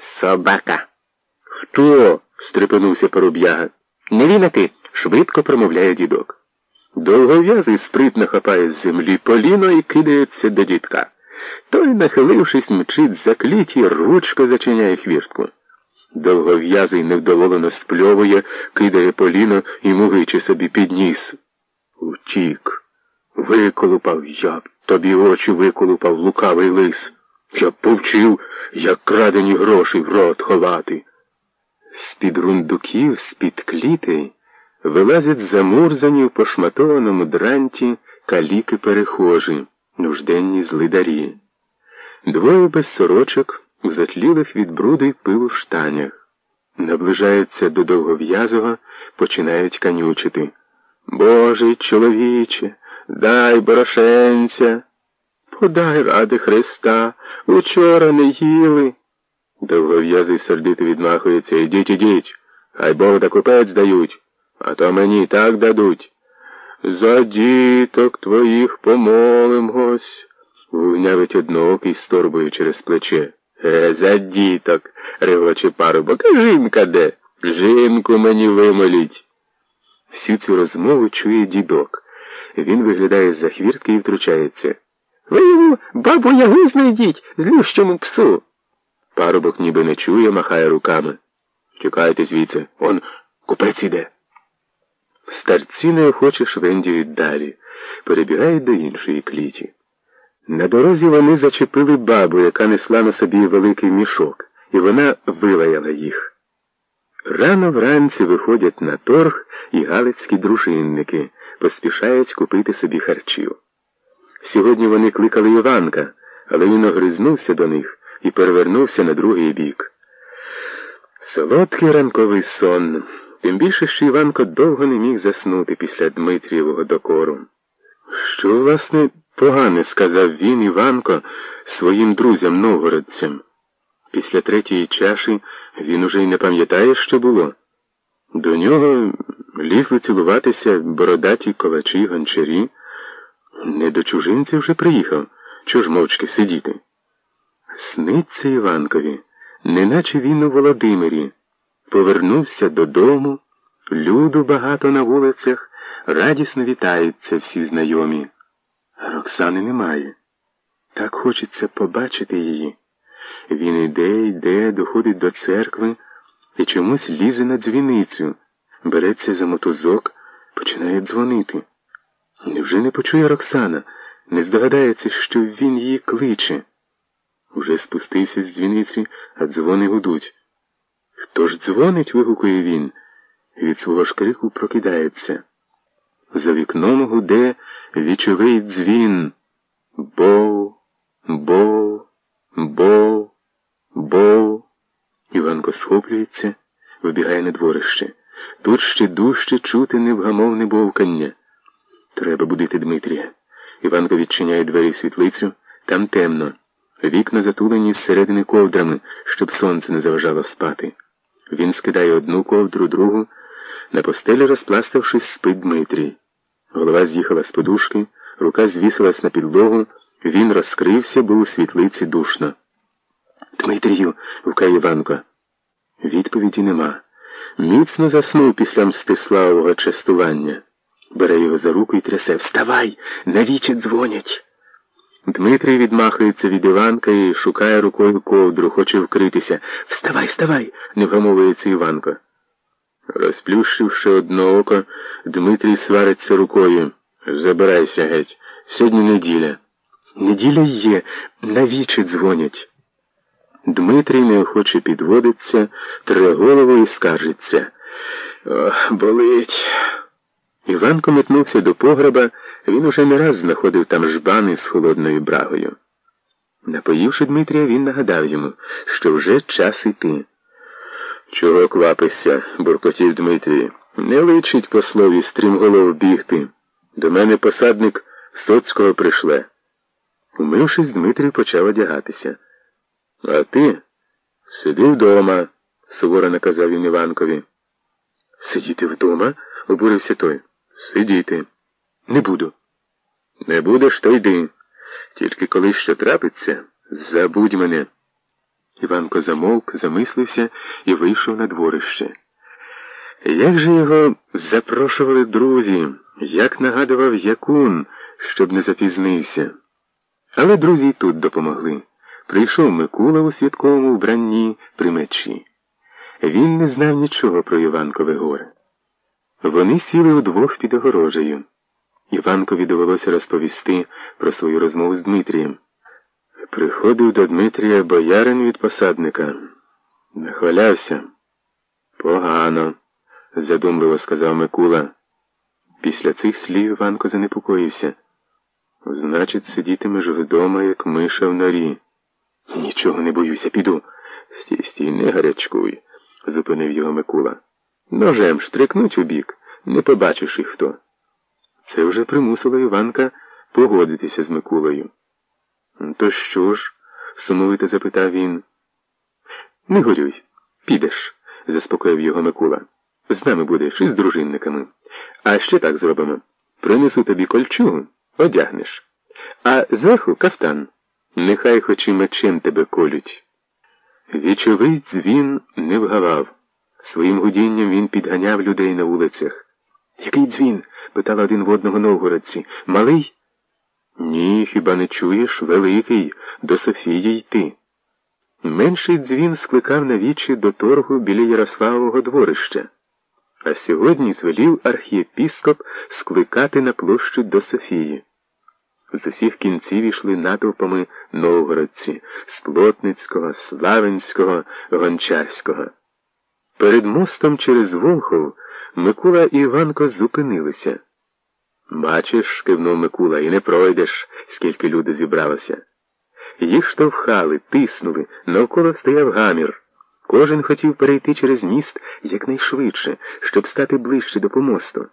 Собака. Хто? стрепенувся паруб'яга. Не вінати, швидко промовляє дідок. Довгов'язий спритно хапає з землі поліно і кидається до дідка. Той, нахилившись, мчить за кліті, ручко зачиняє хвіртку. Довгов'язий невдоволено спльовує, кидає поліно і мугиче собі під ніс. Утік. Виколупав я б, тобі очі виколупав лукавий лис. Я б повчив, як крадені гроші в рот ховати. З-під рундуків, з-під кліти вилазять замурзані в пошматованому дранті каліки перехожі, нужденні злидарі. Двоє без сорочок у затлілих від бруду й пилу штанях. Наближаються до довгов'язого, починають канючити. Боже чоловіче, дай борошенця. Подай ради Христа, учора не їли. Довгов'язий сердито відмахується. Ідіть, ідіть, хай Бог да купець дають, а то мені так дадуть. За діток твоїх помолимось, гугнявить одноокий з торбою через плече. Е, за діток, регоче парубок, жінка де? Жінку мені вимоліть. Всю цю розмову чує дідок. Він виглядає з-за хвіртки і втручається. Ви йому бабу ягу знайдіть, злющому псу. Парубок ніби не чує, махає руками. Тікайте звідси, он купець іде. Старці неохоче швендіють далі, перебігають до іншої кліті. На дорозі вони зачепили бабу, яка несла на собі великий мішок, і вона вилаяла їх. Рано вранці виходять на торг і галицькі дружинники, поспішають купити собі харчів. Сьогодні вони кликали Іванка, але він огризнувся до них і перевернувся на другий бік. Солодкий ранковий сон, тим більше, що Іванко довго не міг заснути після Дмитрієвого докору. Що, власне, погане сказав він, Іванко, своїм друзям новгородцям. Після третьої чаші він уже й не пам'ятає, що було. До нього лізли цілуватися бородаті ковачі гончарі. Не до чужинців вже приїхав, чого ж мовчки сидіти. Сниться Іванкові, неначе він у Володимирі. Повернувся додому, люду багато на вулицях, радісно вітаються всі знайомі. Роксани немає. Так хочеться побачити її. Він іде, йде, доходить до церкви і чомусь лізе на дзвіницю, береться за мотузок, починає дзвонити. Невже не почує Роксана, не здогадається, що він її кличе? Уже спустився з дзвіниці, а дзвони гудуть. Хто ж дзвонить? вигукує він. Від свого ж крику прокидається. За вікном гуде вічовий дзвін. Бов, бов, бов, бов. Іванко схоплюється, вибігає на дворище. Тут ще дужче чути невгамовне бовкання. Треба будити Дмитрія. Іванко відчиняє двері в світлицю, там темно. Вікна затулені зсередини ковдрами, щоб сонце не заважало спати. Він скидає одну ковдру, другу. На постелі, розпластавшись, спить Дмитрій. Голова з'їхала з подушки, рука звісилась на підлогу, він розкрився, був у світлиці душно. Дмитрію, гукає Іванко. Відповіді нема. Міцно заснув після Мстиславового частування. Бере його за руку і трясе. Вставай! Навічі дзвонять. Дмитрій відмахується від Іванка і шукає рукою ковдру, хоче вкритися. Вставай, вставай, не вгамовується Іванко. Розплющивши одно око, Дмитрій свариться рукою. Забирайся геть. Сьогодні неділя. Неділя є, навічі дзвонять. Дмитрій неохоче підводиться, тре голову і скаржиться. Ох, болить. Іванко метнувся до погреба, він уже не раз знаходив там жбани з холодною брагою. Напоївши Дмитрія, він нагадав йому, що вже час іти. Чого квапишся, буркотів Дмитрій. Не личить послові стрімголов бігти. До мене посадник соцького пришле. Умившись, Дмитрій почав одягатися. А ти сиди вдома, суворо наказав він Іванкові. Сидіти вдома? обурився той. Сидіти. Не буду. Не будеш, то йди. Тільки коли що трапиться, забудь мене. Іванко замовк, замислився і вийшов на дворище. Як же його запрошували друзі, як нагадував Якун, щоб не запізнився. Але друзі й тут допомогли. Прийшов Микула у святковому вбранні при мечі. Він не знав нічого про Іванкове горе. Вони сіли удвох під огорожею. Іванкові довелося розповісти про свою розмову з Дмитрієм. Приходив до Дмитрія боярин від посадника. Нахвалявся. Погано, задумливо сказав Микула. Після цих слів Іванко занепокоївся. Значить, сидітимеш вдома, як миша в норі. Нічого не боюся, піду. Стій, стій, не гарячкуй, зупинив його Микула. Ножем штрикнуть у бік, не побачиш і хто. Це вже примусило Іванка погодитися з Микулою. То що ж? сумовито запитав він. Не горюй, підеш, заспокоїв його Микула. З нами будеш із дружинниками. А ще так зробимо. Принесу тобі кольчугу, одягнеш. А зверху кафтан. Нехай хоч і мечем тебе колють. Вічовий дзвін не вгавав. Своїм гудінням він підганяв людей на вулицях. Який дзвін? питала один в одного новгородці. Малий? Ні, хіба не чуєш? Великий, до Софії йти. Менший дзвін скликав на вічі до торгу біля Ярославового дворища. А сьогодні звелів архієпіскоп скликати на площу до Софії. З усіх кінців ішли натовпами новгородці з Плотницького, Славенського, Гончарського. Перед мостом через Волхов Микула і Іванко зупинилися. Бачиш, кивнув Микула, і не пройдеш, скільки люди зібралося. Їх штовхали, тиснули, навколо стояв гамір. Кожен хотів перейти через міст якнайшвидше, щоб стати ближче до помосту.